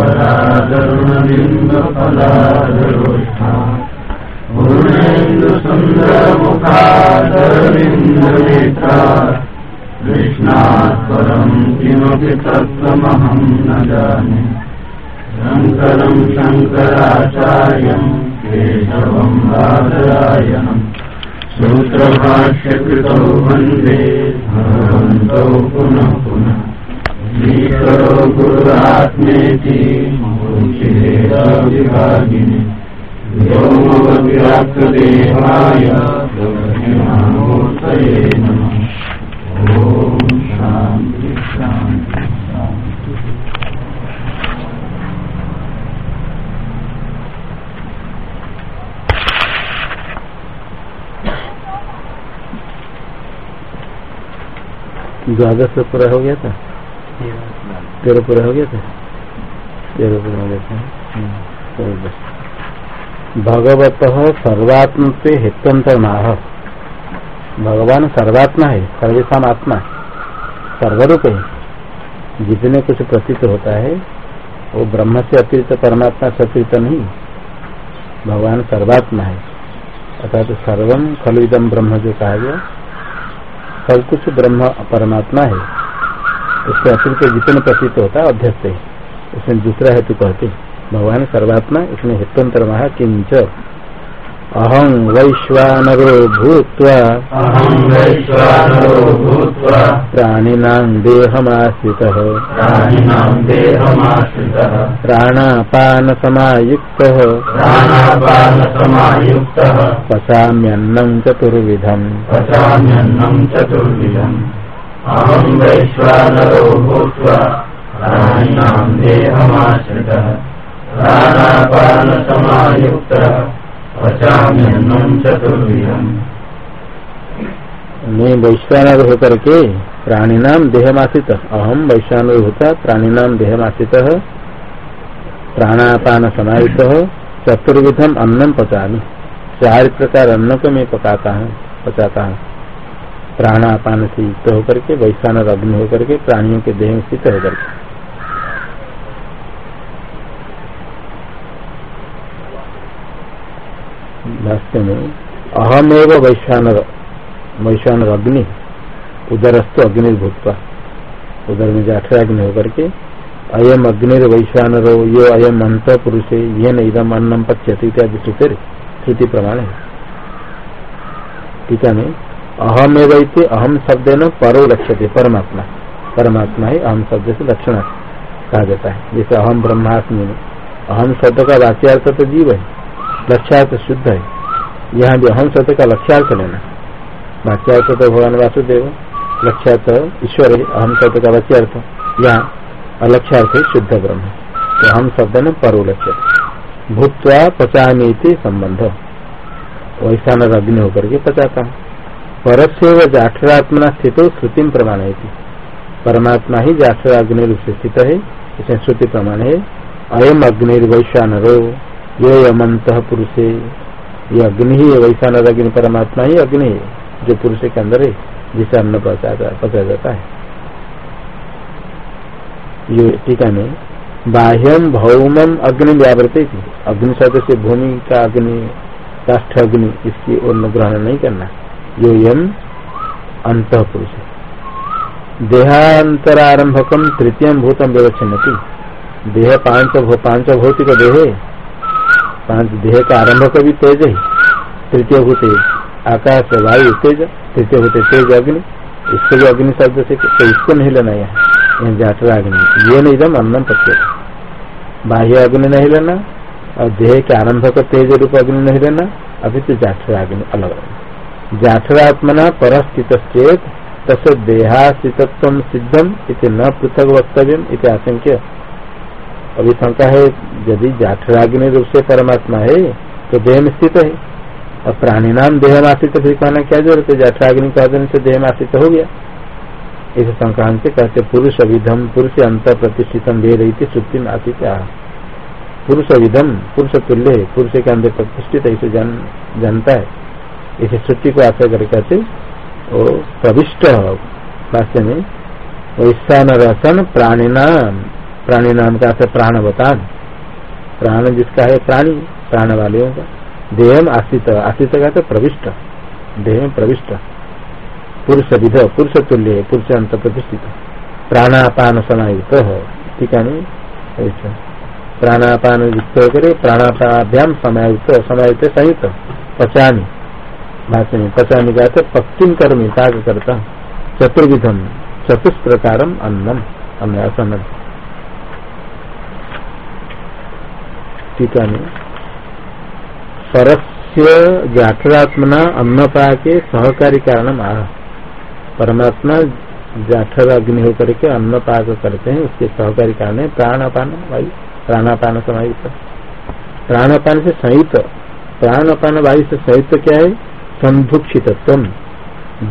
पीताम्बरादरुणबिम्बफलादरोष्ठा पूर्णेन्दुसुन्दरमुखादरविन्दनेत्रा कृष्णात् परम् किमपि तत्त्वमहं न जाने। शङ्करम् शङ्कराचार्यम् केशवम् सूत्रभाष्यकृतौ वंदे भगवन्तौ पुनः पुनः। द्वादश पूरा हो गया था। तेरह पूरा हो गया था? तेरह पूरा हो गया था। हम्म, भगवत सर्वात्म से हेतुअंतर माह भगवान सर्वात्मा है सर्वेशा आत्मा सर्वरूप है। जितने कुछ प्रतीत होता है वो ब्रह्म से अतिरिक्त परमात्मा से अतिरिक्त नहीं। भगवान सर्वात्मा है। अर्थात तो सर्वम खलु इदम ब्रह्म जो कहा गया सब कुछ ब्रह्म परमात्मा है। उससे अतिरिक्त जितने प्रतीत होता है अध्यस्त है। उसमें दूसरा हेतु कहते भगवान सर्वात्मा इसमें हेतुअंतर महा किंच। अहं वैश्वानरो भूत्वा। अहं वैश्वानरो भूत्वा। प्राणिनां देहमाश्रितः। प्राणापानसमायुक्तः। पचाम्यन्नं चतुर्विधम्। चतुर्विधम्। वैश्वानरो मैं वैश्वानर होकर के प्राणिनाम देहमाश्रित। अहम वैश्वानर होता प्राणिनाम देहमाश्रित। प्राणापान समाहित चतुर्विधम अन्नम पचामी। चार प्रकार अन्न को मैं पकाता हूँ, पचाता हूँ। प्राणापान से युक्त होकर के वैश्वानर अग्नि होकर के, प्राणियों के देह में स्थित होकर के। भाष्य में, अहमेव वैश्वानर वैश्वानर अग्नि, उदरस्तु अग्निर्भूतवा। उदर में जाठर अग्नि होकर के, अयम अग्निर वैश्वानरो यो अयम अंत पुरुषे ये न इदम अन्नम पच्यति इत्यादि श्रुति प्रमाण है टीका में अहमेव इति अहम शब्द न परो लक्ष्यते परमात्मा। परमात्मा ही अहम शब्द से लक्षण कहा जाता है। जैसे अहम ब्रह्मास्मि में अहम शब्द का वाच्यार्थ तो जीव है, लक्ष्यार्थ शुद्ध है। यहाँ भी अहम शब्द का लक्ष्यार्थ लेना। वाच्यार्थ तो भगवान वासुदेव, लक्ष्यार्थ ईश्वर है अहम शब्द का वाच्यार्थ। यहाँ अलक्ष्यार्थ है शुद्ध ब्रह्म तो हम शब्द न परो लक्ष्य भूतवा पचामी संबंध। वैसा न अग्नि होकर के पचाता हूँ। परस्य जाठरात्मना स्थित श्रुति प्रमाण है परमात्मा ही जाठर अग्नि रूप से स्थित है इसमें श्रुति प्रमाण है। अयम अग्निर्वैश्वानरो ये यमंत पुरुषे। ये अग्नि ही वैश्वानर अग्नि, परमात्मा ही अग्नि है, जो पुरुष के अंदर है, जिसे अन्न पचा जाता है। ये टीका में बाह्यम भौमम अग्नि व्यावृत अग्नि शब्द से भूमि का अग्नि काष्ठ अग्नि इसकी ओर ग्रहण नहीं करना। यो यम अंत पुरुष देहांतरारंभकम तृतीय भूतम व्यवच्छिन्नति। देह पाँच भो, पाँच भौतिक देह पाँच देह का आरंभक भी तेज है। तृतीय भूत आकाश वायु तेज। तृतीय भूत तेज अग्नि इसको भी अग्नि शब्द से तो इसको नहीं लेना यहाँ। जाटरा अग्नि ये नहीं दम अन्नम पत्य। बाह्य अग्नि नहीं लेना और देह के आरंभक तेज रूप अग्नि नहीं लेना अभी तो जाठरा अग्नि अलग अलग जाठरात्मना परस्थित चेत तस् देहास्थितत्व सिद्धम इति न पृथक वक्तव्य आशंक्य अभी शंका है यदि जाठराग्नि रूप से परमात्मा है तो देह में स्थित है। और प्राणी नाम देह आश्रित फिर कहना क्या ज़रूरत है? जाठराग्नि कह देने से देह में आश्रित हो गया। इस संक्रांत से कहते पुरुष विधम पुरुष अंत प्रतिष्ठितम दे रही थी श्रुति में आती क्या पुरुष विधम पुरुष तुल्य पुरुष के अंदर प्रतिष्ठित जान, जानता है। इसे श्रुति को आशय कर कहते वो प्रविष्ट भाष्य में वैश्वान रसन प्राणिना प्राणी नाम का अर्थ प्राणवतान। प्राण जिसका है, प्राणी प्राण वाले का। देह आश्रित आश्रित का तो प्रविष्ट। देह प्रविष्ट। पुरुष विध पुरुष तुल्य पुरुष अंत प्रतिष्ठित। प्राणापान समायुक्त ठीक है। प्राणापान युक्त करे प्राणापाभ्याम समायुक्त समायुक्त संयुक्त पचानी भाषा में पचानी का पक्तिम कर्मी ताक करता चतुर्विधम चतुष्प्रकार अन्नम। अन्य असन्न टीका में परस्य जाठरात्मना अन्नपा के सहकारी कारण आ। परमात्मा जाठर अग्नि होकर के अन्न पाक करते हैं, उसके सहकारी कारण है प्राणापान, वायु, प्राणापान समायुक्त प्राणापान से संयुक्त प्राणापान वायु से संयुक्त क्या है? संधुक्षित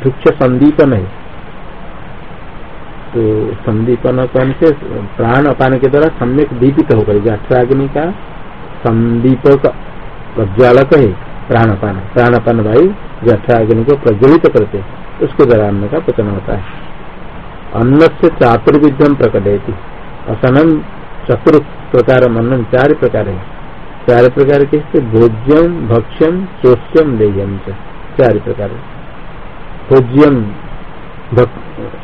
दुक्ष संदीपन है तो संदीपन कौन से प्राण अपान के द्वारा सम्यक दीपित होकर जाठराग्नि का संदीपक प्रज्वालक है प्राणपान। प्राणपान वायु जठाग्नि को प्रज्वलित करते उसके द्वारा अन्न का पतन होता है। अन्न से चातुर्विध्यम प्रकट असनम चतुर प्रकार अन्नम चार प्रकार है। चार प्रकार के भोज्यम भक्ष्यम चोष्यम लेयम चार प्रकार भोज्यम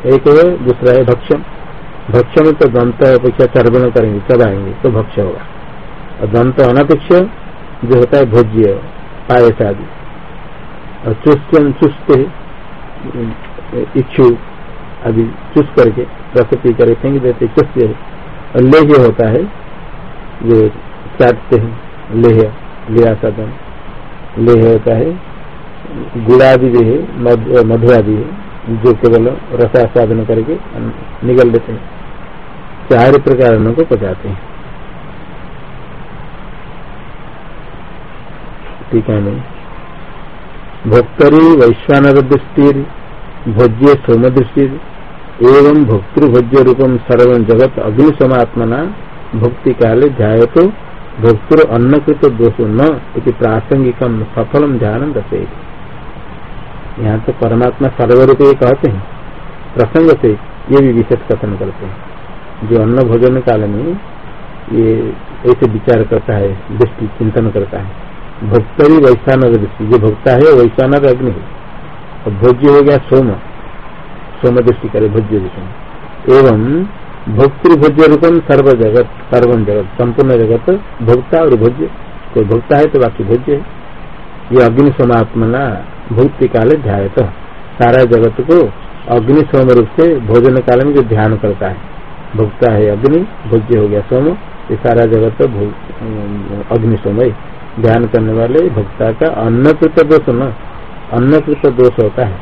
एक है, दूसरा है भक्ष्यम। भक्ष्य में तो दंत अपेक्षा चर्वण करेंगे चबाएँगे तो भक्ष्य होगा। और दंत अनपेक्ष जो होता है भोज्य, पायस आदि। और चुष्टन चुस्त इच्छु आदि चुस्त करके प्रकृति कर फेंक देते चुस्त और लेह होता है, जो चाटते हैं, लेह लिया लेह होता है गुड़ादि भी है मधु आदि है जो केवल रसास्वादन करके निगल देते हैं। चार प्रकार को पचाते हैं। टीका में भोक्तरी वैश्वानर दृष्टि भोज्य सोम दृष्टि एवं भोक्तृभोज्य रूपम सर्व जगत अग्निशमात्मना भक्ति काले ध्याय तो भोक्तृ अन्नकृत दोष न इति प्रासंगिक सफलम ध्यान दशे यहाँ तो परमात्मा सर्वरूप ये कहते हैं। प्रसंग से ये भी विशेष कथन करते हैं। जो अन्न भोजन काल में ये ऐसे विचार करता है, दृष्टि चिंतन करता है। भोक्तरी वैश्वानर दृष्टि। जो भोक्ता है वैश्वानर अग्नि है। और भोज्य हो गया सोम। सोम दृष्टि करे, भोज्य दृष्टि। एवं भोक्तृभोज्य रूपम सर्व जगत सर्वम जगत, संपूर्ण जगत भोक्ता और भोज्य। कोई भोक्ता है तो बाकी भोज्य है। ये अग्नि सोमात्मना भोक्ति काल ध्याय तो सारा जगत को अग्नि सोम रूप से भोजन काल में जो ध्यान करता है। भोक्ता है अग्नि, भोज्य हो गया सोम, ये सारा जगत अग्नि सोम है। ध्यान करने वाले भक्ता का अन्नकृत दोष न, अन्नकृत दोष होता है।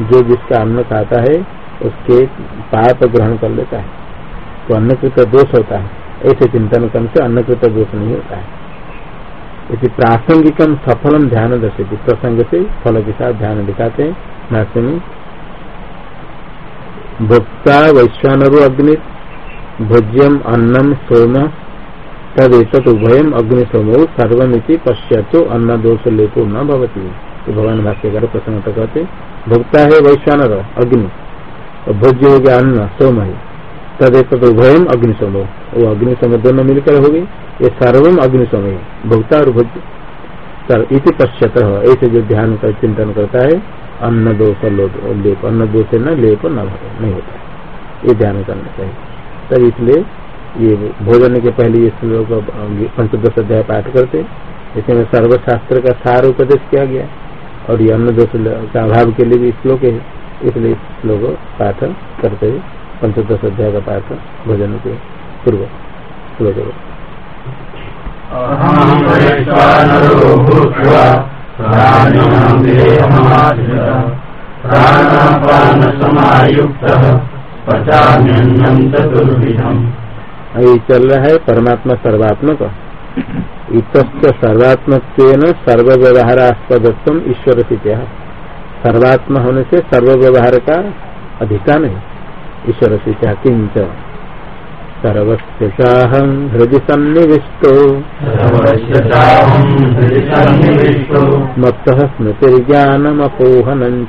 जो जिसका अन्न खाता है, उसके पाप ग्रहण कर लेता है। तो अन्नकृत दोष होता है। ऐसे चिंतन करने से अन्नकृत दोष नहीं होता है। इसी प्रासंगिकम सफलम ध्यान दर्शित प्रसंग से फल के साथ ध्यान दिखाते हैं में भोक्ता वैश्वानरु अग्नि, भोज्यम अन्नम सोम तद एक उभयम अग्निशोमो सर्वमिति पश्चातो अन्न दोष लेपो न भवती। तो भगवान भाष्यकार प्रसंग तो कहते भोक्ता है वैश्वानर, अग्नि। भोज्य हो गया अन्न, सोम है। तद एक उभयम अग्निशोमो। वो अग्निशोम दोनों मिलकर हो गए ये सर्वम अग्निशम। है भोक्ता और इति पश्चात ऐसे जो ध्यान कर, चिंतन करता है, अन्न दोष लेप। अन्न दोष न, लेप नहीं होता ये ध्यान करना चाहिए। तब इसलिए ये भोजन के पहले ये श्लोक पंचदश अध्याय पाठ करते इसमें सर्वशास्त्र का सार उपदेश किया गया और ये अन्न दोष का अभाव के लिए भी श्लोक है। इसलिए श्लोक पाठ करते हैं। पंचदश अध्याय का पाठ भोजन के पूर्व ये चल रहा है परमात्मा सर्वात्मक। इत सर्वात्मक सर्व व्यवहारास्पदत्व ईश्वर से क्या सर्वात्मा होने से सर्व व्यवहार का अधिकार है ईश्वर से किंच सर्वस्य चाहं हृदि सन्निविष्टो। मतः स्मृतिर्ज्ञानमपोहनं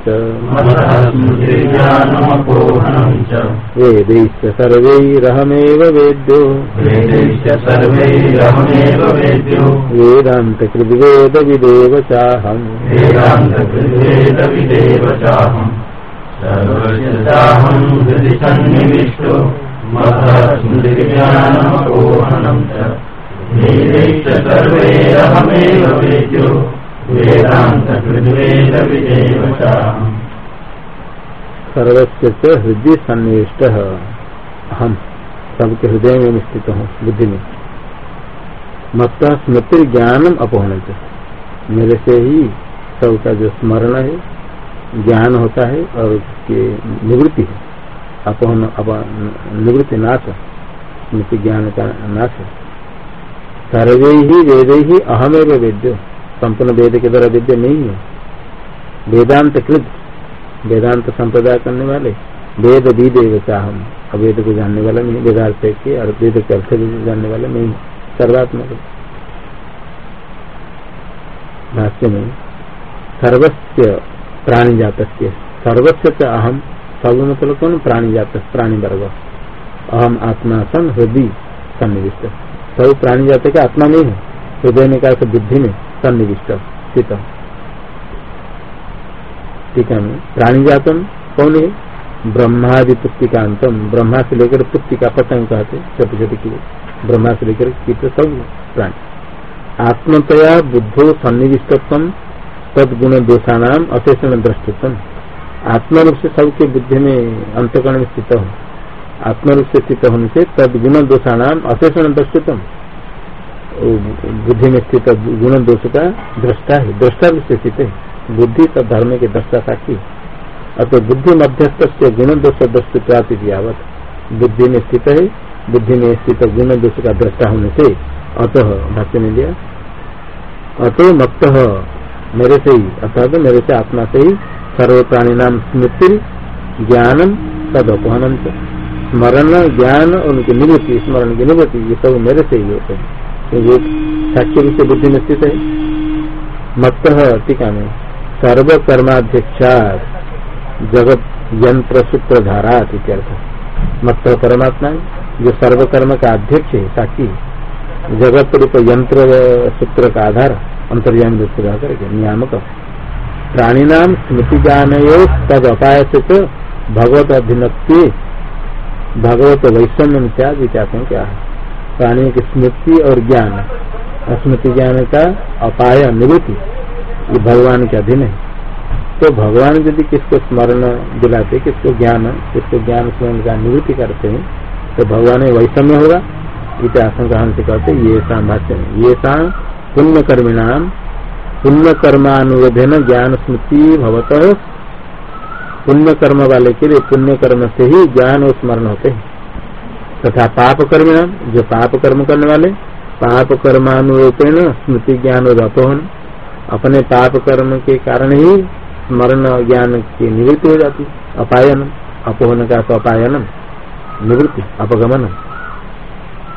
वेदैश्च सर्वैरहमेव वेद्यो। वेदान्तकृद्वेदविदेव चाहम् च हृदय सन्निविष्ट अहम सबके हृदय में स्थित हूँ बुद्धि में मत स्मृति ज्ञानम अपहरण मेरे से ही सबका जो स्मरण है ज्ञान होता है और उसकी निवृत्ति है। अपहन निवृत्ति नाश स्मृति ज्ञान का नाश है। सर्वे ही वेद ही अहमेव वेद्य। संपूर्ण वेद के द्वारा वेद्य नहीं है। वेदांत कृत। वेदांत संप्रदाय करने वाले। वेद विदेव चाहम। अवेद को जानने वाला नहीं वेदार्थ के और वेद के अर्थ को जानने वाला नहीं सर्वात्मक भाष्य में सर्वस्व प्राणी जात सर्वस्व च अहम सब मतलब कौन प्राणी जात प्राणी वर्ग अहम आत्मा सन हृदय सन्निविष्ट। सब प्राणी जात का आत्मा नहीं है। हृदय में का बुद्धि में सन्निविष्ट स्थित। टीका में प्राणी जातम कौन है? ब्रह्मादि पुस्तिकांतम। ब्रह्मा से लेकर पुस्तिका पतंग कहते छोटे छोटे कीड़े ब्रह्मा से लेकर कीट सब प्राणी। आत्मतया बुद्धो सन्निविष्टत्व तद गुण दोषाणाम अशेषण दृष्टित्व आत्मरूप से सबके बुद्धि में अंतकरण में स्थित हो। आत्मरूप से स्थित होने से तद गुण दोषाणाम अशेषण दृष्टित्व बुद्धि में स्थित गुण दोष का दृष्टा है। दृष्टा रूप से स्थित है। बुद्धि तो धर्म के दृष्टा साक्षी अतः बुद्धि मध्यस्थ से गुण दोष दृष्टि बुद्धि में स्थित है। बुद्धि में स्थित गुण दोष का दृष्टा होने से अतः भाष्य में दिया अतो मत मेरे से ही, अर्थात मेरे से आत्मा से ही सर्व प्राणी नाम स्मृति ज्ञानम तद अपहनम स्मरण, ज्ञान और उनकी निवृत्ति, स्मरण की निवृत्ति, ये सब मेरे से ही होते हैं। ये साक्ष्य रूप से बुद्धि में स्थित है। मत टीका में सर्व कर्माध्यक्षा जगत यंत्र सूत्रधारा इत्यर्थ मत परमात्मा जो सर्व कर्म का अध्यक्ष है, साक्षी जगत रूप यंत्र, सूत्र का आधार। अंतर्यामी रूप से करके नियामक प्राणी नाम स्मृति ज्ञान तद अपाय से तो भगवत अधीनत्व भगवत वैषम्य इत्यादि हैं क्या है? प्राणी की स्मृति और ज्ञान। स्मृति ज्ञान का अपाय निवृत्ति, ये भगवान के अधीन है। तो भगवान यदि किसको स्मरण दिलाते, किसको ज्ञान किसको ज्ञान स्मरण का निवृत्ति करते हैं तो भगवान वैषम्य होगा। इत आशंका से कहते ये भाष्य में ये सा पुण्य कर्मिणाम पुण्य कर्मानुरोधन ज्ञान स्मृति भवत। वाले के लिए पुण्य कर्म से ही ज्ञान और स्मरण होते हैं। तथा पाप कर्मिणाम जो पाप कर्म करने वाले पाप कर्मानुरूपेण स्मृति ज्ञान और अपहन अपने पाप कर्म के कारण ही स्मरण ज्ञान की निवृत्ति हो जाती अपायन अपहन का तो अपायनम। निवृत्ति अपगमन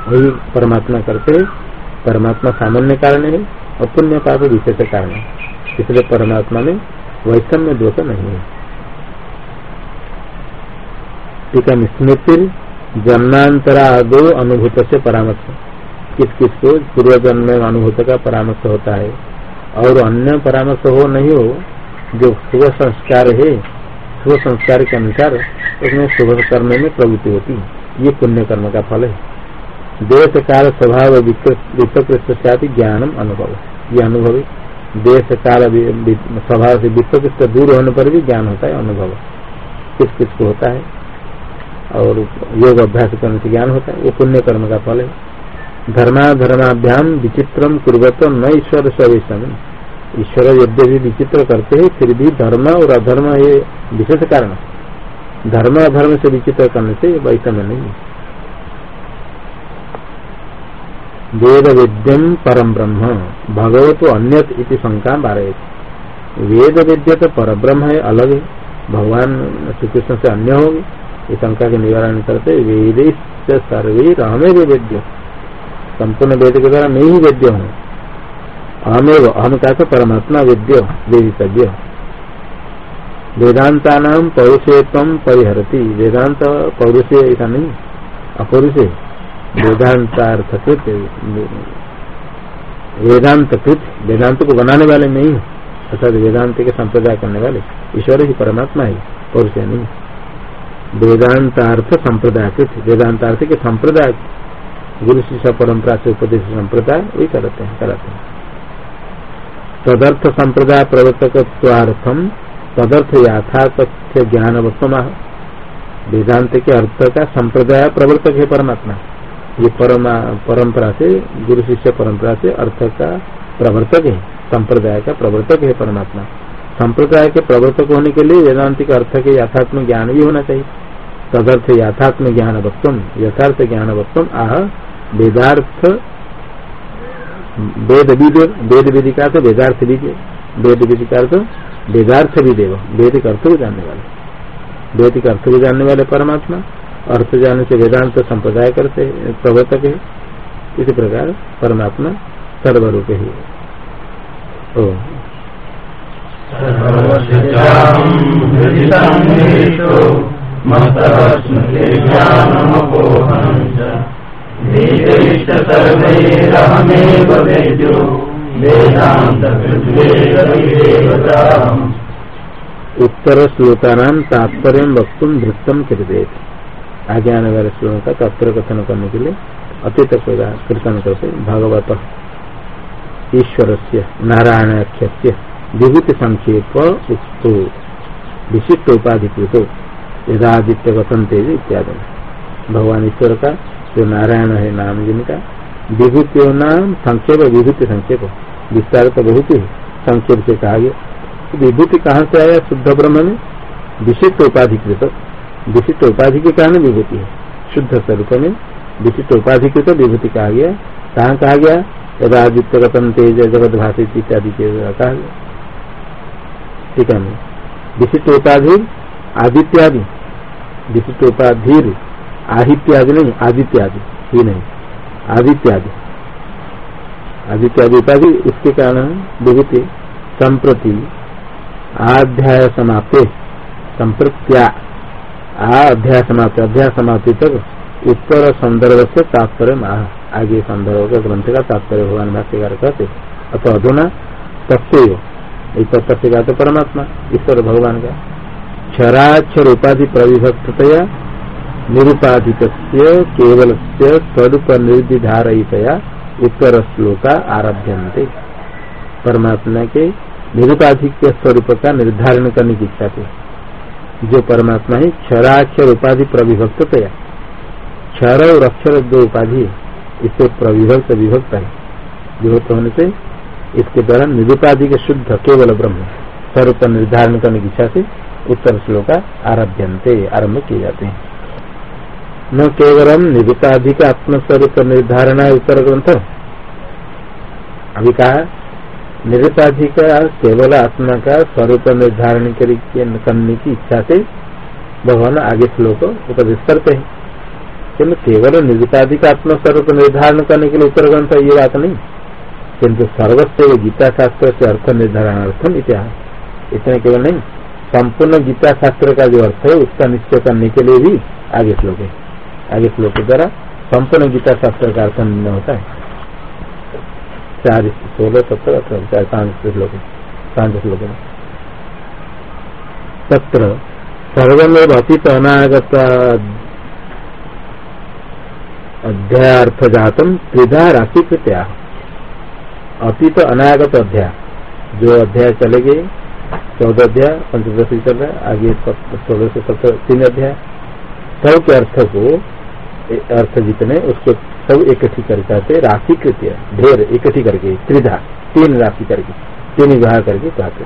वही परमात्मा करते परमात्मा सामान्य कारण है, और पुण्य पाप विशेष कारण है। इसलिए परमात्मा में वैषम्य दोष नहीं है। टीका स्मृति जन्मांतरादो अनुभूत से परामर्श। किस किस को पूर्व जन्म में अनुभूत का परामर्श होता है, और अन्य परामर्श हो नहीं हो, जो शुभ संस्कार है, शुभ संस्कार के अनुसार उसमें शुभ कर्म में प्रवृत्ति होती। है ये पुण्य कर्म का फल है। देश काल स्वभाव वित्तकृष्ट ज्ञानम अनुभव। ये अनुभव। देश काल स्वभाव से वित्तकृष्ट दूर होने पर भी ज्ञान होता है, अनुभव। किस किस को होता है? और योग अभ्यास करने से ज्ञान होता है। वो पुण्य कर्म का फल है। धर्मा धर्माभ्याम विचित्रम कुर्वत न ईश्वर स्वेशन ईश्वर यद्य विचित्र करते हैं, फिर भी धर्म और अधर्म ये विशेष कारण धर्म अधर्म से विचित्र करने से वैषम्य नहीं है। वेद वेद्यम परम ब्रह्म। भगवतो अन्यत इति शंका बारे वेद वेद्य तो पर ब्रह्म है अलग है। भगवान श्री कृष्ण से अन्य होंगे। इस शंका के निवारण करते वेद सर्वे अहमेव वेद्य। संपूर्ण वेद के द्वारा मैं ही वेद्य हूँ। अहमेव, अहम का परमात्मा वेद्य वेदितव्य वेदांता नाम पौरुषेत्व परिहरती। वेदांत पौरुषे ऐसा नहीं, अपौरुषे। वेदांतार्थकृत वेदांत कृत वेदांत को बनाने वाले नहीं अर्थात वेदांत के संप्रदाय करने वाले। ईश्वर ही परमात्मा है पौरुष नहीं। वेदांतार्थ संप्रदाय कृत वेदांतार्थ के संप्रदाय, गुरु शिष्य परंपरा से उपदेश संप्रदाय, वही करते हैं, कराते हैं। तदर्थ संप्रदाय प्रवर्तक तदर्थ याथातथ्य ज्ञान वस्तुमा वेदांत के अर्थ का संप्रदाय प्रवर्तक है परमात्मा। ये परमा, परंपरा से, गुरु शिष्य परंपरा से अर्थ का प्रवर्तक है, संप्रदाय का प्रवर्तक है परमात्मा। संप्रदाय के प्रवर्तक होने के लिए वेदांतिक अर्थ के यथात्म ज्ञान भी होना चाहिए। तदर्थ यथात्म ज्ञान वस्तुम यथार्थ ज्ञान वस्तुम आह, वेदार्थ, वेद वेद विधिका तो वेदार्थ विधि, वेद विधिका तो वेदार्थ विदेव वेद का अर्थ भी जानने वाले। वेद का अर्थ भी जानने वाले परमात्मा अर्थ जानने से वेदांत संप्रदाय करते प्रवर्तक है। इसी प्रकार परमात्मा सर्वरूप ही ओ उत्तर श्लोकाना तात्पर्य वक्त धृतम कृदेत आगे वाले श्लोकों का तात्पर्य कथन करने के लिए अतीत कीर्तन करते भागवत ईश्वर से नारायण नारायणाख्य विभूति संक्षेप उक्तो, विशिष्ट उपाधिकृत, यदादित्य वसन तेज इत्यादि। भगवान ईश्वर का जो नारायण है, नाम जिनका, विभूतियों नाम संक्षेप, विभूति संक्षेप विस्तार तो बहुत ही संक्षेप से कहा गया। विभूति कहाँ से आया? शुद्ध ब्रह्म में। विशिष्ट उपाधिकृत। विशिष्ट उपाधि के कारण विभूति है। शुद्ध स्वरूप में विशिष्ट उपाधिकृत विभूति कहा गया कहाँ कहा गया? यदादित्य गतन तेज जगत भाषित इत्यादि के कहा गया ठीक है विशिष्ट उपाधि आदित्यादि, विशिष्ट उपाधि आदित्यादि नहीं, आदित्यादि ही नहीं, आदित्यादि। आदित्यादि उपाधि उसके कारण विभूति, संप्रति, आध्याय समाप्ते, संप्रत्या। अध्याय समाप्ति अध्याय समाप्ति तक उत्तर संदर्भ से तात्पर्य आगे संदर्भ का ग्रंथ का तात्पर्य भगवान भाष्यकार कहते अथवा अधुना तस्व तथ्य का तो परमात्मा ईश्वर भगवान का। क्षराक्षर उपाधि प्रविभक्तया निरुपाधिक केवल स्वरूप निर्दिधारयितया उत्तर श्लोका आरभ्यन्ते। परमात्मा के निरुपाधिक स्वरूप का निर्धारण करने की इच्छा थी। जो परमात्मा है क्षराक्षर उपाधि प्रविभक्तया क्षर और अक्षर दो उपाधि इससे प्रविभक्त विभक्त है। विभक्त होने से इसके द्वारा निरुपाधिक शुद्ध केवल ब्रह्म। स्वरूप निर्धारण करने की इच्छा से उत्तर श्लोक आरभ्यंते आरंभ किए जाते हैं। न केवलम निरुपाधिक आत्मस्वरूप निर्धारण है उत्तर ग्रंथ। अभी कहा निरुपाधिक, केवल आत्मा का स्वरूप निर्धारण करने की इच्छा से भगवान आगे श्लोक उपदेश करते हैं। किन्तु केवल निरुपाधिक आत्मस्वरूप निर्धारण करने के लिए उत्तर ग्रंथ ये बात नहीं। किन्तु सर्वस्व गीता शास्त्र से अर्थ निर्धारण अर्थम इतिहास। इतने केवल नहीं, संपूर्ण गीता शास्त्र का जो अर्थ है, उसका निश्चय करने के लिए भी आगे श्लोक है। आगे श्लोक के द्वारा संपूर्ण गीता शास्त्र का अर्थ निर्णय होता है। चार सोलह, सत्रह, अठारह, चार, पाँच पाँच तत्र अतीत अनागत अध्यायार्थ जातम त्रिधा राशि कृत्या अतीत अनागत अध्याय। जो अध्याय चले गए, चौदह अध्याय, पंचदशी चल रहा है, आगे सोलह से सत्रह, तीन अध्याय। सब के अर्थ को अर्थ जितने, उसको सब इकट्ठी करके राशि कृत्य ढेर इकट्ठी करके, त्रिधा, तीन राशि करके, तीन विवाह करके कहते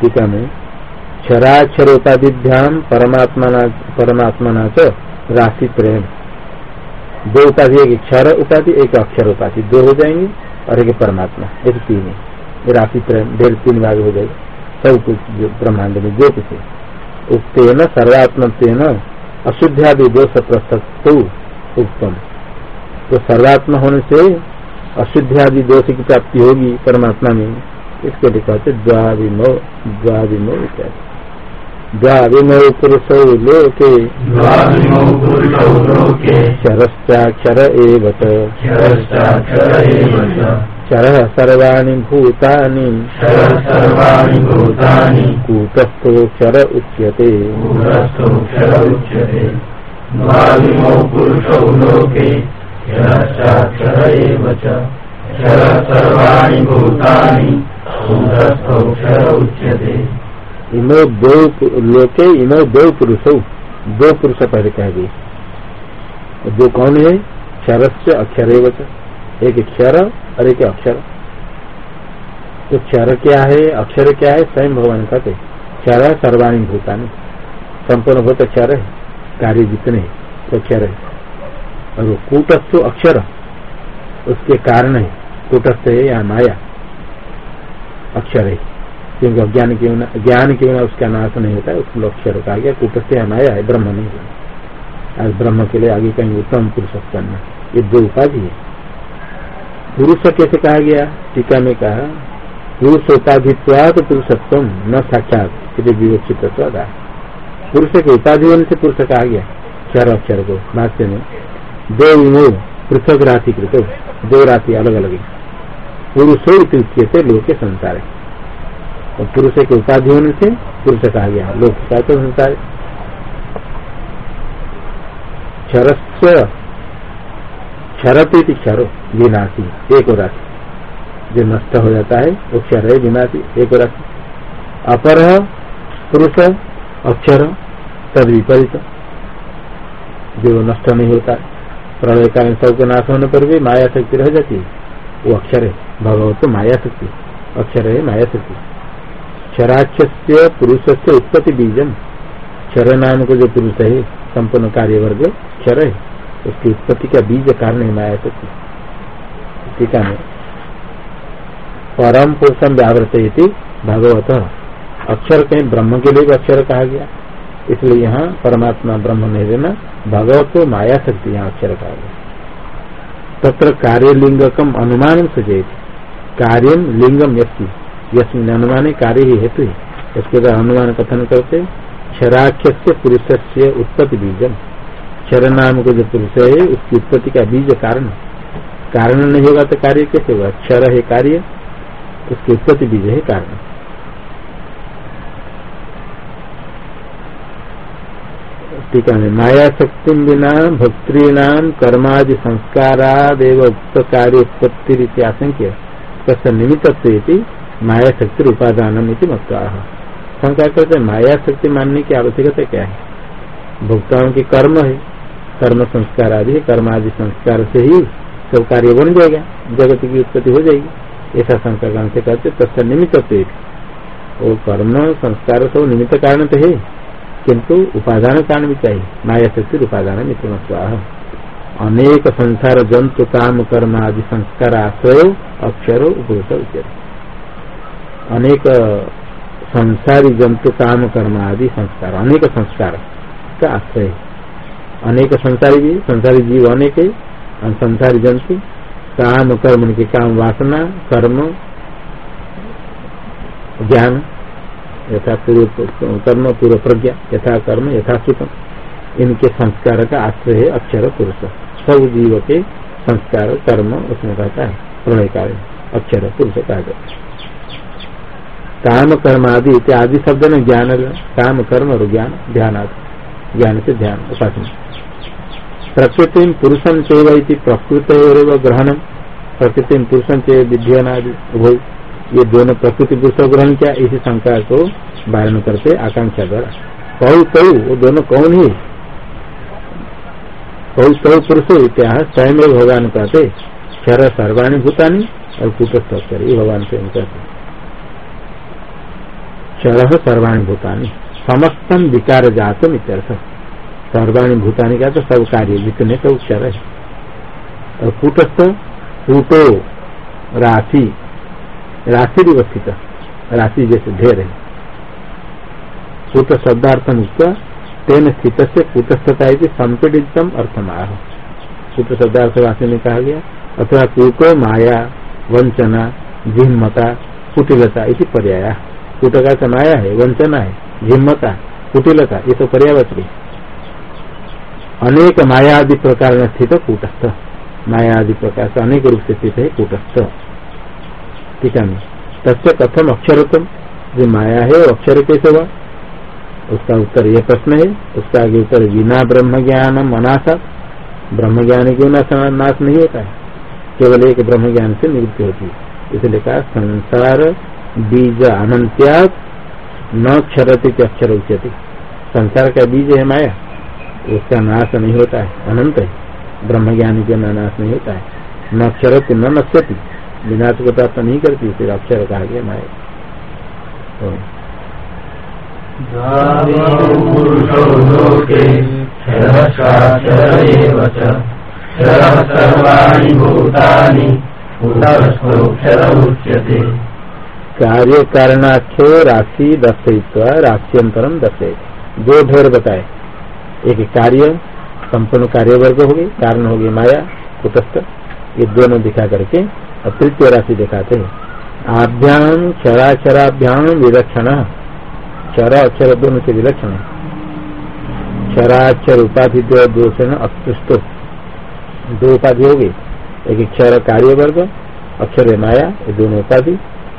टीका में क्षराक्षर उपाधिभ्याम परमात्मा च राशि प्रेम। दो उपाधि, एक क्षर उपाधि, एक अक्षर उपाधि, दो हो जाएँगे और एक परमात्मा, एक तीन है। राशि प्रेम ढेर तीन भाग हो जाएगा। सब कुछ ब्रह्मांड में जो कुछ है सर्वात्म अशुद्ध्यादि दोष प्रसक्त उत्तम तो सर्वात्म होने से अशुद्ध्यादि दोष की प्राप्ति होगी परमात्मा में। इसके लिए कहते द्वाविमो द्वाविमो इत्यादि। पुरुषौ लोके। क्षरश्चाक्षर एव क्षरः सर्वाणि भूतानि। कूटस्थोऽक्षर उच्यते। पुरुषौ लोके सर्वाणि भूतानि उच्यते। इमो दो लोके इमो दो पुरुषो। दो पुरुष पहले कह दिए दो कौन है? क्षर से अक्षर एक क्षर और एक अक्षर। तो क्षर क्या है, अक्षर क्या है? स्वयं भगवान कहते क्षर सर्वाणी भूतानी। संपूर्ण भूत क्षर है, कार्य जितने तो क्षर है। और कूटस्थ अक्षर, उसके कारण है। कूटस्थ है या माया। अक्षर है। क्योंकि अज्ञान के बिना, ज्ञान के बिना उसका नाश नहीं होता है, उसको अक्षर कहा गया। कुट से हमाया है, ब्रह्म नहीं आज ब्रह्म के लिए आगे कहीं उत्तम पुरुष करना ये दो उपाधि है। पुरुष कैसे कहा गया? टीका में कहा पुरुष उपाधित्वाद पुरुषत्व न साक्षात विवक्षित स्वदा पुरुष के उपाधि होने से पुरुष कहा गया। क्षर अक्षर को भाष्य में। दो विमो पृथक राशि कृत। दो राशि अलग अलग पुरुषो से लोग के संसार। है और पुरुष के उपाधि होने से पुरुष कहा गया, लोक का तो संसार क्षरस्य क्षरती क्षरो, विनाशी एक और राशि जो नष्ट हो जाता है, वो क्षर है, विनाशी एक और राशि अपर, पुरुष, अक्षर, तद विपरीत। जो नष्ट नहीं होता प्रलय कालीन सबको नाश होने पर भी माया शक्ति रह जाती है। वो अक्षर है भगवत तो माया शक्ति अक्षर है माया शक्ति क्षराक्ष पुरुष से उत्पत्ति बीजम। क्षर नाम को जो पुरुष है, संपूर्ण कार्य वर्ग क्षर है। उसकी उत्पत्ति का बीज कारण है माया शक्ति टीका में परम पुरुषम व्यावृत भगवत। अक्षर कहीं ब्रह्म के लिए भी अक्षर कहा गया। इसलिए यहाँ परमात्मा ब्रह्म नहीं देना भगवत माया शक्ति यहाँ अक्षर कहा गया। तत्र कार्य लिंगकम अनुमान सुचेत कार्यम लिंगम यस्ती। यस्मिन अनुमान कार्य ही हेतु है। इसके बाद अनुमान कथन करते क्षराख्य पुरुष से उत्पत्ति बीजम। क्षर नाम को जो पुरुष है उसकी उत्पत्ति का बीज कारण कारण नहीं होगा तो कार्य कैसे होगा? क्षर है कार्य, उसकी उत्पत्ति बीज है कारण। टीका में माया शक्ति बिना भक्तृणाम कर्मादि संस्कारादेव उक्त कार्य उत्पत्ति आशंक्य। तस् निमित्त माया शक्ति उपादान मत शंका करते माया शक्ति मानने की आवश्यकता क्या है? भुगतान के कर्म है। कर्म संस्कार आदि कर्म आदि संस्कार से ही सब कार्य बन जाएगा, जगत की उत्पत्ति हो जाएगी। ऐसा संस्कार से कहते तथा निमित्त वो कर्म, संस्कार सब निमित्त कारण तो है, किंतु उपादान कारण भी चाहिए। माया शक्ति उपादान मित्र अनेक संसार जंतु, काम, कर्म आदि संस्कार आश्रय अक्षरो उच्चते अनेक संसारी जंतु, काम, कर्म आदि संस्कार, अनेक संस्कार का आश्रय। अनेक संसारी भी संसारी जीव अनेक संसारी जंतु। काम, कर्म के काम, वासना, कर्म, ज्ञान यथा पूर्व कर्म, पूर्व प्रज्ञा, यथा कर्म यथा सुखम इनके संस्कार का आश्रय है अक्षर पुरुष। सब जीव के संस्कार, कर्म, उसमें रहता है। प्रलय कार्य, अक्षर पुरुष कहा काम, कर्म आदि इत्यादि शब्द में ज्ञान, काम, कर्म और ज्ञान, ध्यान आदि। ज्ञान से ध्यान, उपासना। प्रकृति पुरुषम चेव प्रकृत ग्रहण, प्रकृति पुरुषम चेव विद्यन ये दोनों प्रकृति पुरुष ग्रहण किया, इसी शंका को वारण करते आकांक्षा द्वारा। कौ कौ वो दोनों कौन ही? कौ कौ पुरुष इत्या स्वयं भगवान कहते, क्षर सर्वाणी भूतानी और कुटस्थ भगवान स्वयं कहते। क्षर सर्वाणी भूतानी समस्तम विकार जातम इत्यर्थ। सर्वाणी भूतानी का तो सब कार्य जितने सब क्षर है। और कूटस्थ, कूटो, राशि राशि व्यवस्थित राशि जैसे ढेर है। कूट शब्दार्थम उक्त, तेन स्थित से कूटस्थता संपीड़ितम अर्थमाह। कूट शब्दार्थ वासी में कहा गया अथवा कूट माया, वंचना झिम्मता कुटिलता इसी पर्याय। कूट का माया है, वंचना है झिम्मता कुटिलता, ये तो पर्यावचरी अनेक माया आदि प्रकार में स्थित कूटस्थ। माया आदि प्रकार से अनेक रूप से स्थित है कूटस्थ। ठीक है तस्य कथम अक्षरत्म। जो माया है अक्षर कैसे हुआ? उसका उत्तर ये प्रश्न है। उसका आगे उत्तर बिना ब्रह्म ज्ञान मनासा ब्रह्म ज्ञान क्यों नाश नहीं होता है? केवल एक ब्रह्म ज्ञान से निवृत्ति होती है। इसलिए कहा, संसार बीज अनंत्यात न क्षरती अक्षर उच्यते। संसार का बीज है माया। उसका नाश नहीं होता है, अनंत है। ब्रह्म ज्ञानी के नाश नहीं होता है। न अक्षर न नश्यति विनाश को प्राप्त नहीं करती, फिर अक्षर कहा गया माया कार्य कारणाख्यो राशि दर्शयित्वा राशियंतरम दर्शे दो ढेर बताए। एक कार्य संपूर्ण कार्य वर्ग हो गई कारण हो गई माया, कुटस्थ, ये दोनों दिखा करके और तृतीय राशि दिखाते हैं। आभ्याम क्षराक्षराभ्याम विलक्षण। क्षरा अक्षर दोनों से विलक्षण है। क्षराक्षर उपाधि दो दोषण उत्कृष्ट दो उपाधि हो गई एक क्षर कार्य वर्ग अक्षर माया, ये दोनों उपाधि।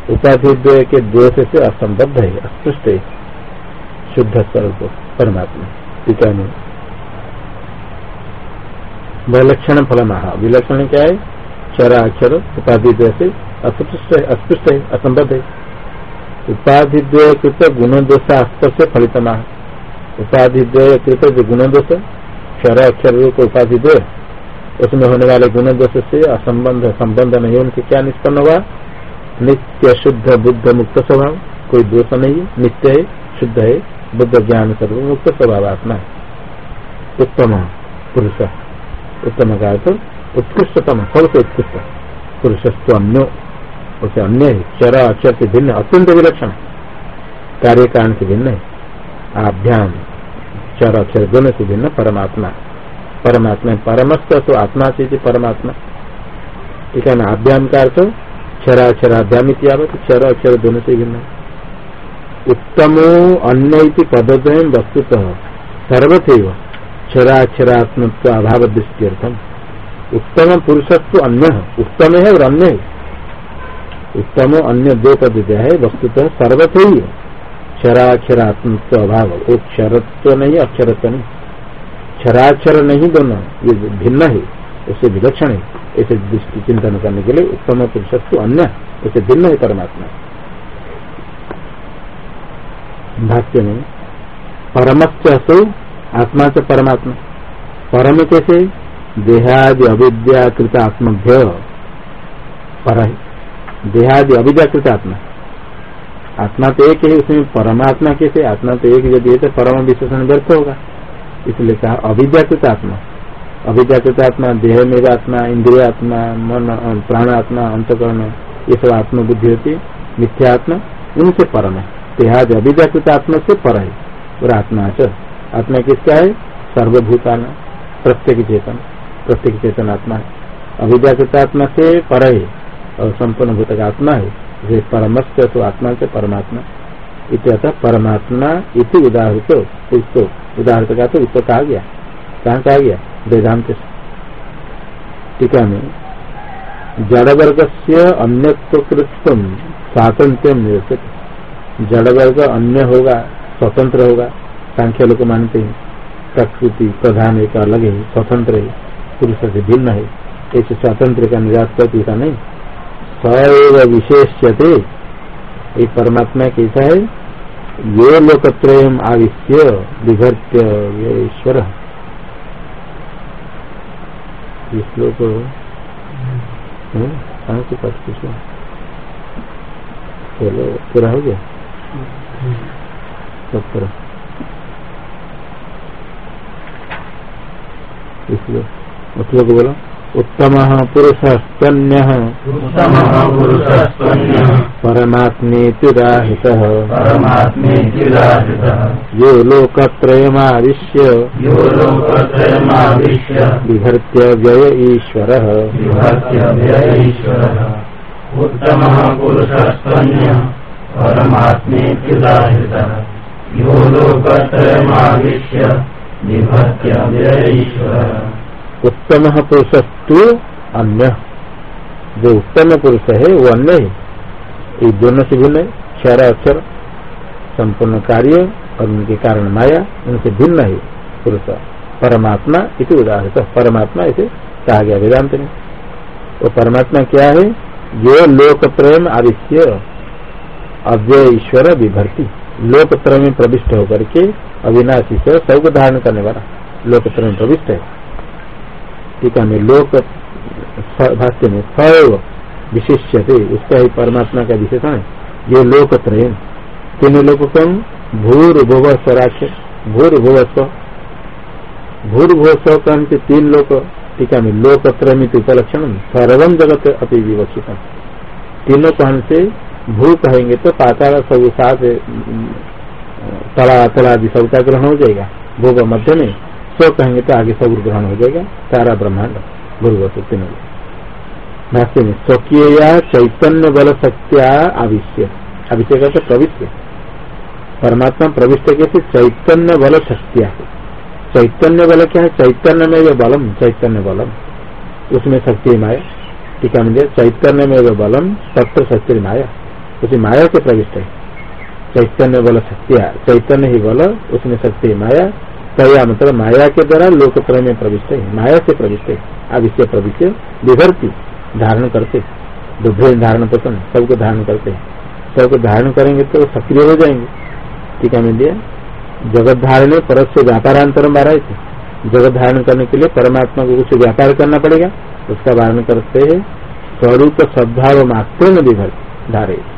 उपाधि के दोष से असंबद्ध है अस्पृष्ट है। शुद्ध स्वरूप, परमात्मा। टीका में विलक्षण फल महा विलक्षण क्या है? चरा अक्षर उपाधि से अस्पृष्ट है अस्पृष्ट है असंबद्ध। है उपाधि कृत गुण दोष स्पर्श फलित उपाधि कृत जो गुण दोष क्षर अक्षर को उपाधि उसमें होने वाले गुण दोष से असंबंध, संबंध नहीं उनसे क्या निष्पन्न हुआ? नित्य शुद्ध बुद्ध मुक्त स्वभाव। कोई दोष नहीं है नित्य है, शुद्ध है। बुद्ध ज्ञान सर्व मुक्त स्वभाव आत्मा उत्तम पुरुष। उत्तम का तो उत्कृष्टतम, सबसे उत्कृष्ट। पुरुषस्व अन्यो उसे अन्य चर अक्षर से भिन्न, अत्यंत विलक्षण। कार्य कारण से भिन्न है। आभ्याम चर अक्षर दोनों से भिन्न, परमात्मा। परमात्मा परमस्थ तो आत्मा से परमात्मा। ठीक है ना आभ्याम का अर्थ क्षराक्षराभ्याम इतिहावत चर अक्षर दोनों से भिन्न। उत्तमो अन्य पदद्वय वस्तुतः। सर्वथे क्षराक्षरात्म अभाव दृष्टि उत्तम पुरुषत्व अन्य। उत्तम है और अन्य उत्तम अन्य दो पद है वस्तुतः सर्वथे ही क्षराक्षरात्म अभाव। वो क्षरत्व नहीं, अक्षरत्व नहीं। क्षराक्षर नहीं दोनों। ये भिन्न है, उसे विलक्षण है। ऐसे दृष्टि चिंतन करने के लिए उत्तम पुरुषत्व अन्य। उसे भिन्न है परमात्मा। भाष्य में परमत्व आत्मा च परमात्मा। परम कैसे? देहादि अविद्याकृत आत्मभ्य। पर देहादि अविद्याकृत आत्मा। आत्मा तो एक है, उसमें परमात्मा कैसे? आत्मा तो एक यदि तो परम विशेषण व्यर्थ होगा। इसलिए कहा, अविद्याकृत आत्मा। अविद्याकृत आत्मा देह में आत्मा, इंद्रिय आत्मा, मन, प्राण आत्मा, अंतकरण, ये सब आत्मबुद्धि होती है। मिथ्या आत्मा, उनसे परम है। देहादि अविद्याकृत आत्मा से पर है। और आत्मा च, आत्मा किसका है? सर्वभूतान, प्रत्येक चेतन प्रत्येक चेतन आत्मा है। अविद्याकृत आत्मा से पर है, और संपूर्ण भूत का आत्मा है। जो परमस्थ तो आत्मा से परमात्मा। इत्यतः परमात्मा इति उदाहरित उसको उदाहरित का तो उसको कहा गया। कहा कहा गया? वेदांत टीका में जड़ वर्ग से अन्यत्वकृत्व स्वातंत्र निरसित जड़ वर्ग अन्य होगा, स्वतंत्र होगा, सांख्य लोग मानते हैं। प्रकृति प्रधान एक अलग है, स्वतंत्र है, पुरुष से भिन्न है। ऐसे स्वतंत्र का निराश करती का नहीं। सैव विशेष्यते। ये परमात्मा कैसा है? ये लोकत्रय आविश्य विभर्त्य ये ईश्वर। श्लोक चलो, पूरा हो गया? पूरा इसलिए मतलब बोला उत्तम पुरुष स्तन्य उत्तमः पुरुषस्त्वन्यः यो लोकत्रयमाविश्य यो व्यय ईश्वरः। उत्तमः पुरुषस्त्वन्यः परमात्मेत्युदाहृतः यो लोकत्रयमाविश्य उत्तम पुरुषस्तु अन्य। जो उत्तम पुरुष है, वो अन्य है। ये दोनों से भिन्न है। क्षर अक्षर, संपूर्ण कार्य और उनके कारण माया, उनसे भिन्न है पुरुष। परमात्मा इति उदाहरण परमात्मा इसे कहा गया वेदांत में वो परमात्मा क्या है? जो लोक प्रेम आविश्य अव्यय ईश्वर विभर्ती। लोकत्रय में प्रविष्ट होकर के अविनाशी से सबको धारण करने वाला। लोकत्र में प्रविष्ट है। टीका में लोक भाष्य में सैव विशिष्य थे उसका ही परमात्मा का विशेषण है। ये लोकत्रय तीन लोग कौन भूर्भुव स्वराक्ष भूर्भुव स्व भूर्भुव स्व कौन के तीन लोक। टीका में लोकत्रमित उपलक्षण सर्वम जगत अपनी विवक्षित तीनों कहन से भू कहेंगे तो पाताल सब साथ तला आदि सबका ग्रहण हो जाएगा। भोग मध्य में स्व कहेंगे तो आगे सब ग्रहण हो जाएगा। सारा ब्रह्मांड भूर्व से तीनों भाष्य में स्वकीय चैतन्य बल शक्तिया आविश्य आविश्य का तो प्रविश्य परमात्मा प्रविष्ट कैसे? चैतन्य बल शक्तिया चैतन्य बल क्या है? चैतन्य में वे बलम, चैतन्य बलम। उसमें शक्ति माया। टीका में चैतन्य में वे बलम, तत्व शक्ति माया। उसी माया से प्रविष्ट है। चैतन्य बल शक्तिया चैतन्य ही बल, उसमें सत्य माया तया मतलब माया के द्वारा लोकत्रय में प्रविष्ट है, माया से प्रविष्ट है। आविश्य प्रविष्ट विभर्ती, धारण करते। दुभ्रे धारण पसंद सबको धारण करते। हैं सबको धारण करेंगे तो सक्रिय हो जाएँगे। टीका में दिया? जगत धारण परस से व्यापारांतर बारह थे। जगत धारण करने के लिए परमात्मा को कुछ व्यापार करना पड़ेगा। उसका वारण करते है, स्वरूप सद्भाव मात्र में विभर्ती, धारे।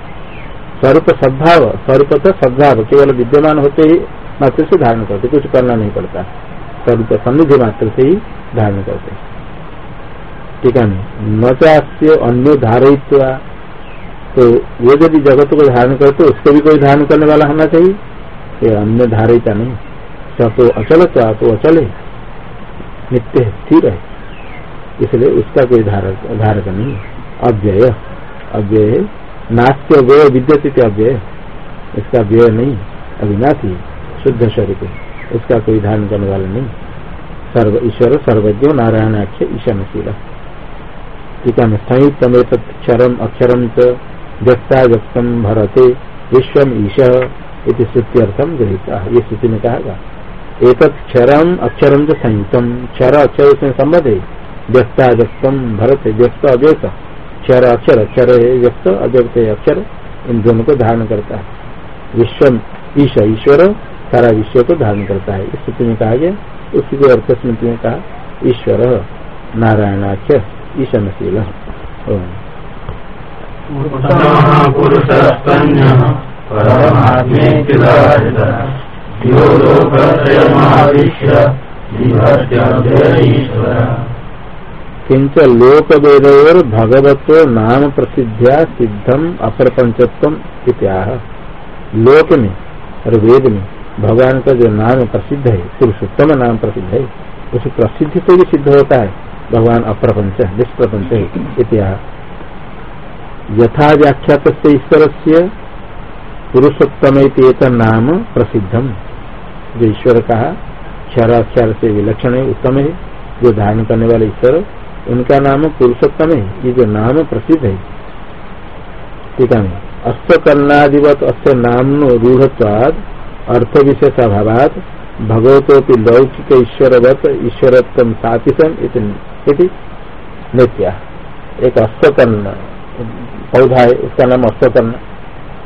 स्वरूप सद्भाव स्वरूप तो सद्भाव, केवल विद्यमान होते ही मात्र से धारण करते, कुछ करना नहीं पड़ता। स्वरूप सन्निधि मात्र से ही धारण करते। ठीक है न? चाहे अन्य धारित तो ये यदि जगत को धारण करते, उसको भी कोई धारण करने वाला होना चाहिए? ये अन्य धारिता नहीं। स तो अचल चा तो अचल है। नित्य स्थिर है। इसलिए उसका कोई धारक धारक नहीं अव्यय। अव्यय नास्त्य व्यय विद्यत अव्यय इसका व्यय नहीं, अविनाशी, शुद्ध शरीर उसका कोई धारण करने वाला नहीं। सर्व ईश्वर, सर्वज्ञ नारायणाख्य ईशानशील। टीका में संयुक्त में क्षरम अक्षरम च व्यक्ता व्यक्तम भरते विश्व ईश इति श्रुत्यर्थम गृहिता। ये स्थिति में कहा गया एक क्षरम अक्षरम च संयुक्तम। क्षर अक्षर उसमें संबंध है। व्यक्ता व्यक्तम भरत व्यक्त अव्यक्त क्षर अक्षर अक्षर व्यक्त, अव्यक्त अक्षर, इन दोनों को धारण करता है। विश्व ईश, ईश्वर, सारा विश्व को धारण करता है। स्थिति में कहा गया, उसी को अर्थ स्मृति में कहा, ईश्वर नारायणाख्य ईशनशील। किंच लोक वेदोर भगवत नाम प्रसिद्धिया सिद्धम अप्रपंचत्व इत्याह। लोक में और वेद में भगवान का जो नाम प्रसिद्ध है, पुरुषोत्तम नाम प्रसिद्ध है, उस प्रसिद्धि से भी सिद्ध होता है। भगवान अप्रपंच निष्प्रपंच है इतिहास यथा व्याख्यात ईश्वर से पुरुषोत्तम नाम प्रसिद्धम। जो ईश्वर कहा क्षराक्षर से विलक्षण है, उत्तम है, जो धारण करने वाले ईश्वर उनका नाम पुरुषोत्तम है, ये जो नाम प्रसिद्ध है। ठीक है अस्तकर्णादिवत अस्त नाम रूढ़वाद अर्थ विशेष अभाव भगवतोपि लौकिक ईश्वरवत, ईश्वरत्व सातिशम नित्या। एक अस्तकर्ण पौधा है, उसका नाम अस्तकर्ण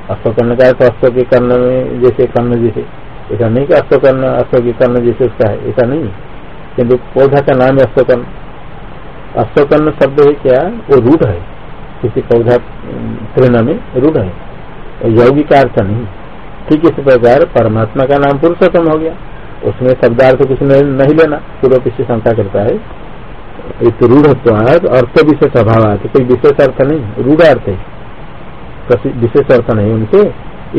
अस्तकर्ण का तो अस्त के कर्ण में जैसे कर्ण जैसे। ऐसा नहीं कि अस्तकर्ण अस्त के कर्ण जैसे उसका है, ऐसा नहीं। किन्तु पौधा का नाम है अस्तकर्ण अस्तकर्ण शब्द है क्या? वो रूढ़ है। किसी पौधा तृण में रूढ़ है। यौगिक अर्थ नहीं। ठीक इस प्रकार परमात्मा का नाम पुरुषोत्तम हो गया। उसमें शब्दार्थ कुछ नहीं लेना। पूर्व पीछे शंका करता है। एक रूढ़ अर्थ विशेष अभाव कोई विशेष अर्थ नहीं। रूढ़ अर्थ है। विशेष अर्थ नहीं उनके।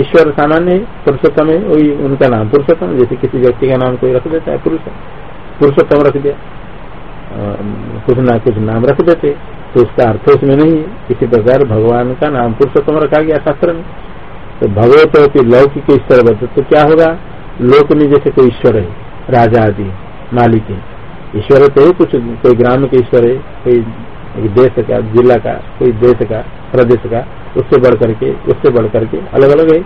ईश्वर सामान्य पुरुषोत्तम है। वही उनका नाम पुरुषोत्तम। जैसे किसी व्यक्ति का नाम कोई रख देता है, पुरुष पुरुषोत्तम रख दिया। कुछ ना कुछ नाम रख देते। तो उसका अर्थ उसमें नहीं है। इसी प्रकार भगवान का नाम पुरुषोत्तम रखा गया शास्त्र में। तो भगवत लौकिक ईश्वर बच तो क्या होगा? लोक में जैसे कोई ईश्वर है, राजा आदि, मालिक है। ईश्वर तो है, कुछ कोई ग्राम के ईश्वर है, कोई देश का, जिला का, कोई देश का, प्रदेश का, उससे बढ़ करके, उससे बढ़ करके अलग अलग है।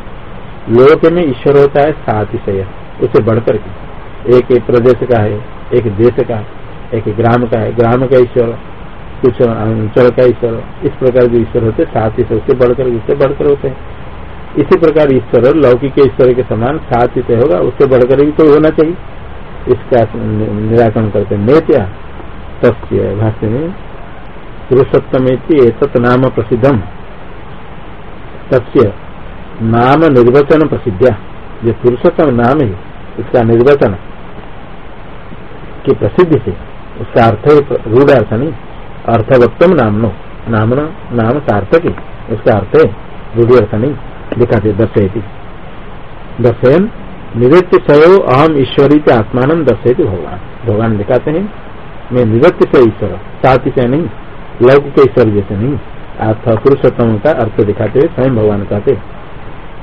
लोक में ईश्वर होता है सात ईशय उससे बढ़ करके। एक प्रदेश का है, एक देश का एक ग्राम का है, ग्राम का ईश्वर, कुछ अंचल का ईश्वर, इस प्रकार जो ईश्वर होते सात ईश्वर उससे बढ़कर उससे बढ़कर होते हैं। इसी प्रकार ईश्वर लौकिक ईश्वर के समान सात ईश्वर होगा, उससे बढ़कर भी तो होना चाहिए। इसका निराकरण करते नेत्या, तस्य भाष्य में पुरुषोत्तम नाम प्रसिद्धम। तस्य नाम निर्वचन प्रसिद्ध जो पुरुषोत्तम नाम है उसका निर्वचन की प्रसिद्धि से उसका अर्थ है रूढ़ अर्थ नहीं। अर्थवत्तम नाम नो नाम नाम सार्थक। है उसका अर्थ है रूढ़ अर्थ नहीं। दिखाते दर्शयती। दर्शयन, निवृत्ति सयो अहम ईश्वरी के आत्मान दर्शयती भगवान। भगवान दिखाते हैं, मैं निवृत्ति से ईश्वर, साथ से नहीं, लौकिक ईश्वर जैसे नहीं। अर्थ, पुरुषोत्तम का अर्थ दिखाते हुए स्वयं भगवान कहते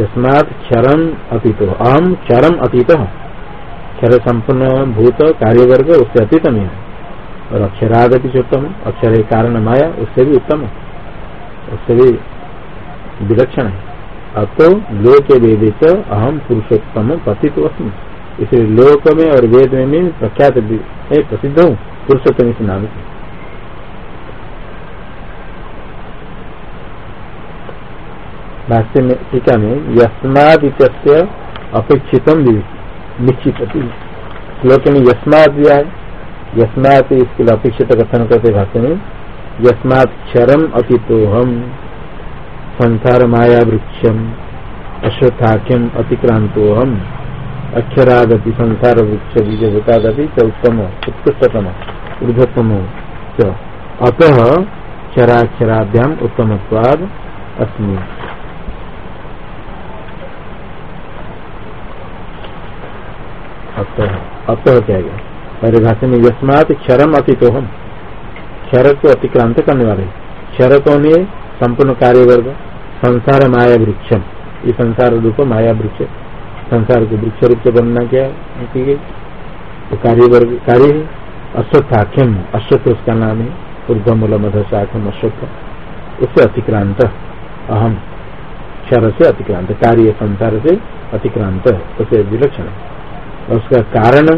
यस्मात क्षरम अतीत अहम क्षरम अतीत क्षर संपूर्ण भूत कार्य वर्ग उससे अतीत है और अक्षराद भी उत्तम, अक्षर कारण माया, उससे भी उत्तम उससे भी विलक्षण है। अब तो लोक वेद अहम पुरुषोत्तम पतित अस्मी। इसलिए लोक में और वेद में भी प्रख्यात प्रसिद्ध हूँ। पुरुषोत्तम इस नाम से। भाष्य में टीका में यस्माद अपेक्षित निश्चित श्लोक में यस्माद दिया है यस्मात इसके लिए अपेक्षित कथन करते भाष्य में यस्मात क्षरम अतितोहम संसार माया वृक्षम अश्वत्थाख्यम अतिक्रांतोहम अक्षरादपि संसार वृक्ष बीजभूतादपि च उत्तम, उत्कृष्टतम ऊर्धतम अतः क्षराक्षराभ्याम उत्तमत्वाद अस्मी। अतः अतः क्या गया पहले भाषा में यस्मात क्षरम अतितो हम क्षर को अतिक्रांत करने वाले। क्षर को ने संपूर्ण कार्य वर्ग संसार माया वृक्षम ये संसार रूप माया वृक्ष संसार को वृक्ष रूप से बनना क्या की गई तो कार्य वर्ग कार्य है। अश्वत्थाख्यम। अश्वत्थ उसका नाम है। ऊर्ध मूल मध शाखम अश्वत्थ। उससे अतिक्रांत। अहम। क्षर से अतिक्रांत। कार्य संसार से अतिक्रांत। उसे विलक्षण। है उसका कारण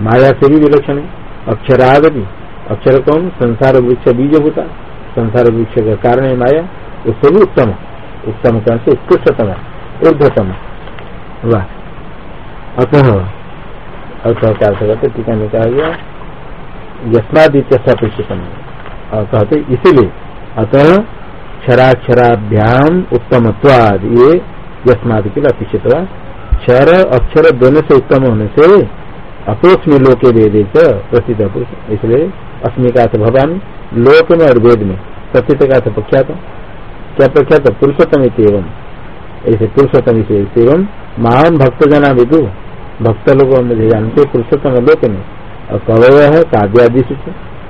माया से भी विलक्षण है। अक्षराग भी। अक्षर कौन? संसार वृक्ष बीज होता संसार वृक्ष का कारण है माया। उससे भी उत्तम उत्तम कौन से? उत्कृष्टतम ऊर्धतम वाह। अतः अतः क्या टीका में कहा गया यस्मादित्य कहते इसीलिए, अतः क्षराक्षराभ्याम उत्तमत्वाद ये यस्मादि के लिए अपेक्षित क्षर अक्षर दोनों से उत्तम होने से अपोष्मी लोके वेदे प्रसिद्ध पुरुष इसलिए अस्मी का भगवान लोक में और वेद में प्रसिद्ध का प्रख्यात। क्या प्रख्यात? पुरुषोत्तम एवं ऐसे पुरुषोत्तम एवं महान भक्त जना विदु। भक्त लोग मुझे जानते पुरुषोत्तम लोक में। और कवय है काव्यादि से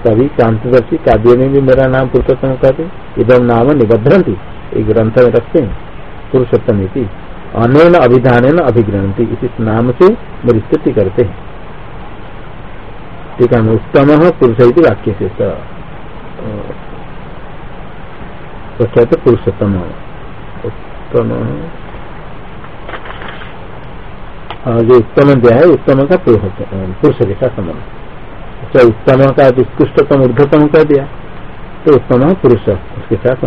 कभी क्रांतिदर्शी, काव्य में भी मेरा नाम पुरुषोत्तम कहते इधम नाम निबद्धरती एक ग्रंथ में रखते हैं। पुरुषोत्तम अनेन अभिधान अभिग्रहती इसी नाम से मेरी स्तुति करते। हैं ठीक है, उत्तम पुरुष वाक्य से तो पुरुषोत्तम। उत्तम। जो उत्तम दिया है, उत्तम का पुरुष के साथ संबंध अच्छा उत्तम का उत्कृष्टतम ऊर्धतम कर दिया। तो उत्तम पुरुष, उसके साथ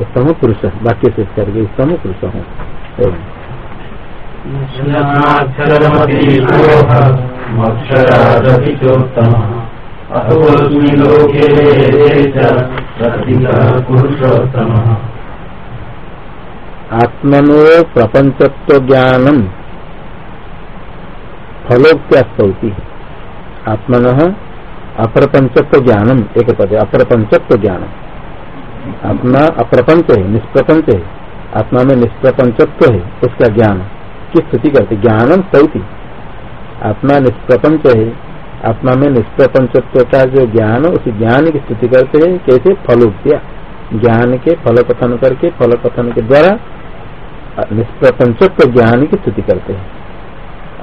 उत्तम पुरुष वाक्य से करके उत्तम पुरुष हूँ। आत्मनो प्रपंचत्व ज्ञानम आत्मन अप्रपंचत्व ज्ञानम एक पद अप्रपंचत्व ज्ञान आत्मा अप्रपंच है निष्प्रपंच है आत्मा में निष्प्रपंचत्व है, उसका ज्ञान। की स्थिति करते, ज्ञानम स्तौति आत्मा निष्प्रपंच है। आत्मा में निष्प्रपंचत्व का जो ज्ञान, उस ज्ञान की स्थिति करते हैं, कैसे? फलोक्तिया ज्ञान के फल कथन करके फल कथन के द्वारा निष्प्रपंचत्व ज्ञान की स्तुति करते हैं।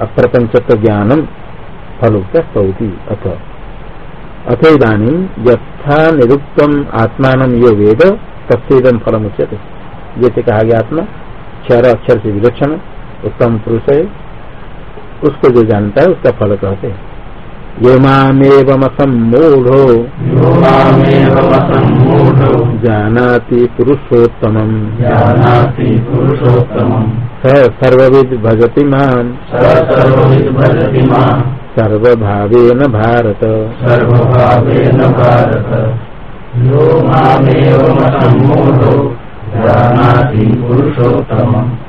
अप्रपंचत्व ज्ञानम फलोक्त स्तौति अथ। अथ इधानी यथा निरुक्तम आत्मान यो वेद तत्दम फलम उच्यते जैसे कहा गया आत्मा, क्षर अक्षर से विलक्षण। उत्तम पुरुष है उसको जो जानता है उसका फल कहते हैं। यो जानाति पुरुषोत्तमम्। जानाति पुरुषोत्तमम्। स सर्वविद् भजति सर्वभावेन भारत। यो जानाति पुरुषोत्तमम्।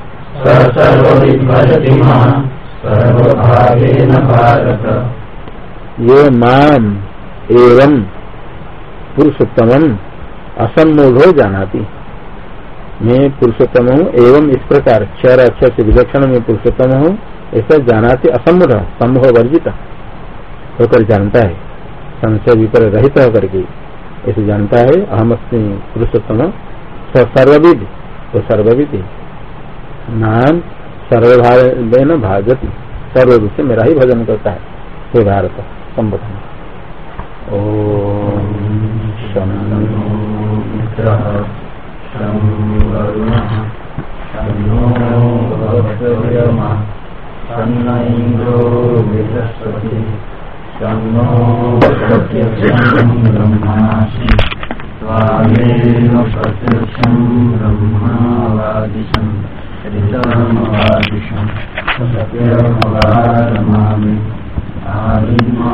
ये माम एवं पुरुषोत्तम असम्मूढ़ जानाति। मैं पुरुषोत्तम हूँ एवं इस प्रकार क्षर अक्षर से विलक्षण में पुरुषोत्तम हूँ ऐसा जानाति असम्मूढ़ समूह वर्जित होकर जानता है। संशय विपर रहित होकर के ऐसे जानता है अहम अस्मी पुरुषोत्तम सर्वविद वो सर्वविद नाम सर्वभाव भाजती। सर्वरूप से मेरा ही भजन करता है। हे भारत संबोधन ओम सन्नैन्द्रो बृहस्पति ऋतमवादिशम् सत्यमवारमामि आदिमा